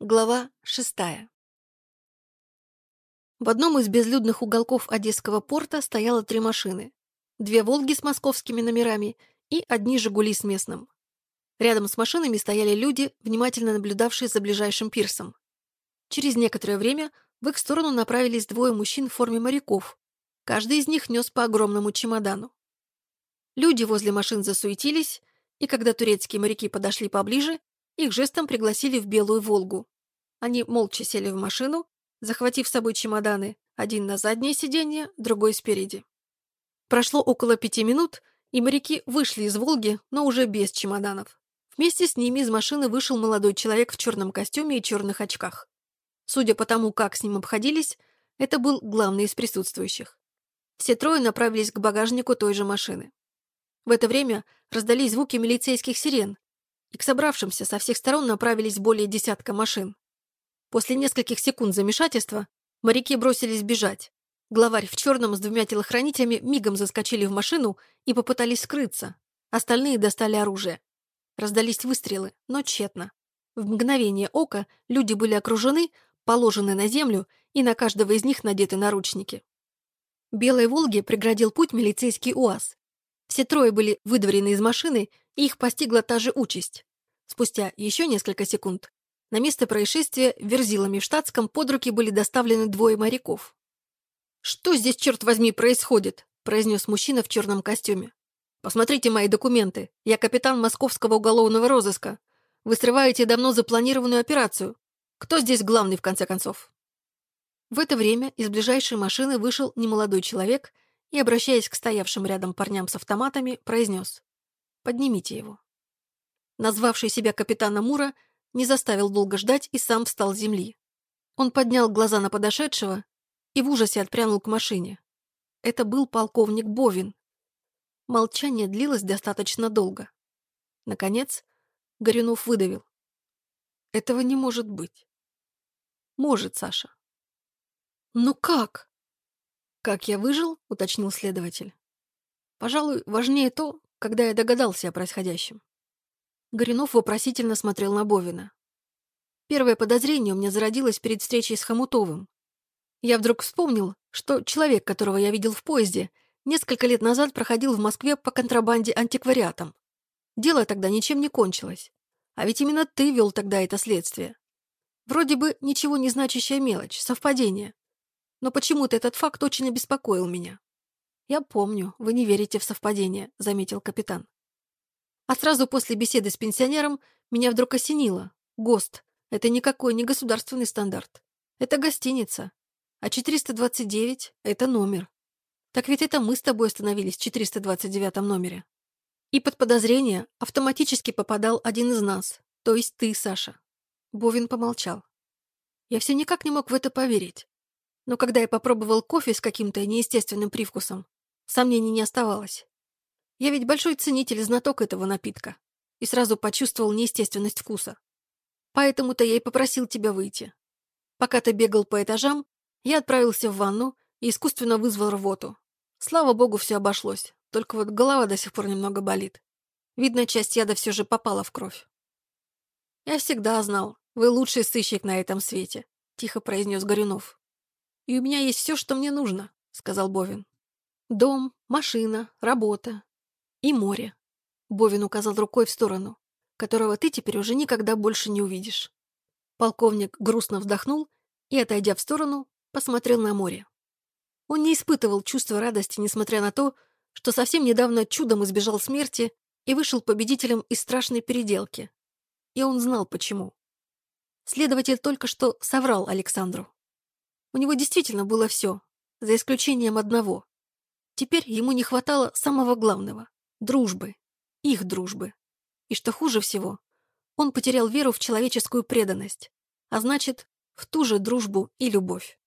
Глава шестая В одном из безлюдных уголков Одесского порта стояло три машины. Две «Волги» с московскими номерами и одни «Жигули» с местным. Рядом с машинами стояли люди, внимательно наблюдавшие за ближайшим пирсом. Через некоторое время в их сторону направились двое мужчин в форме моряков. Каждый из них нес по огромному чемодану. Люди возле машин засуетились, и когда турецкие моряки подошли поближе, их жестом пригласили в Белую Волгу. Они молча сели в машину, захватив с собой чемоданы, один на заднее сиденье, другой спереди. Прошло около пяти минут, и моряки вышли из «Волги», но уже без чемоданов. Вместе с ними из машины вышел молодой человек в черном костюме и черных очках. Судя по тому, как с ним обходились, это был главный из присутствующих. Все трое направились к багажнику той же машины. В это время раздались звуки милицейских сирен, и к собравшимся со всех сторон направились более десятка машин. После нескольких секунд замешательства моряки бросились бежать. Главарь в черном с двумя телохранителями мигом заскочили в машину и попытались скрыться. Остальные достали оружие. Раздались выстрелы, но тщетно. В мгновение ока люди были окружены, положены на землю, и на каждого из них надеты наручники. Белой «Волге» преградил путь милицейский УАЗ. Все трое были выдворены из машины, их постигла та же участь. Спустя еще несколько секунд на место происшествия верзилами в штатском под руки были доставлены двое моряков. «Что здесь, черт возьми, происходит?» – произнес мужчина в черном костюме. «Посмотрите мои документы. Я капитан московского уголовного розыска. Вы срываете давно запланированную операцию. Кто здесь главный, в конце концов?» В это время из ближайшей машины вышел немолодой человек и, обращаясь к стоявшим рядом парням с автоматами, произнес «Поднимите его». Назвавший себя капитана Мура не заставил долго ждать и сам встал с земли. Он поднял глаза на подошедшего и в ужасе отпрянул к машине. Это был полковник Бовин. Молчание длилось достаточно долго. Наконец, Горюнов выдавил. Этого не может быть. Может, Саша. Но как? Как я выжил, уточнил следователь. Пожалуй, важнее то, когда я догадался о происходящем. Горюнов вопросительно смотрел на Бовина. Первое подозрение у меня зародилось перед встречей с Хомутовым. Я вдруг вспомнил, что человек, которого я видел в поезде, несколько лет назад проходил в Москве по контрабанде антиквариатом. Дело тогда ничем не кончилось. А ведь именно ты вел тогда это следствие. Вроде бы ничего не значащая мелочь, совпадение. Но почему-то этот факт очень обеспокоил меня. «Я помню, вы не верите в совпадение», — заметил капитан. А сразу после беседы с пенсионером меня вдруг осенило. ГОСТ — это никакой не государственный стандарт. Это гостиница. А 429 — это номер. Так ведь это мы с тобой остановились в 429 номере. И под подозрение автоматически попадал один из нас, то есть ты, Саша. Бовин помолчал. Я все никак не мог в это поверить. Но когда я попробовал кофе с каким-то неестественным привкусом, сомнений не оставалось. Я ведь большой ценитель и знаток этого напитка. И сразу почувствовал неестественность вкуса. Поэтому-то я и попросил тебя выйти. Пока ты бегал по этажам, я отправился в ванну и искусственно вызвал рвоту. Слава богу, все обошлось. Только вот голова до сих пор немного болит. Видно, часть яда все же попала в кровь. «Я всегда знал, вы лучший сыщик на этом свете», — тихо произнес Горюнов. «И у меня есть все, что мне нужно», — сказал Бовин. «Дом, машина, работа, и море. Бовин указал рукой в сторону, которого ты теперь уже никогда больше не увидишь. Полковник грустно вздохнул и, отойдя в сторону, посмотрел на море. Он не испытывал чувства радости, несмотря на то, что совсем недавно чудом избежал смерти и вышел победителем из страшной переделки. И он знал, почему. Следователь только что соврал Александру. У него действительно было все, за исключением одного. Теперь ему не хватало самого главного дружбы, их дружбы. И что хуже всего, он потерял веру в человеческую преданность, а значит, в ту же дружбу и любовь.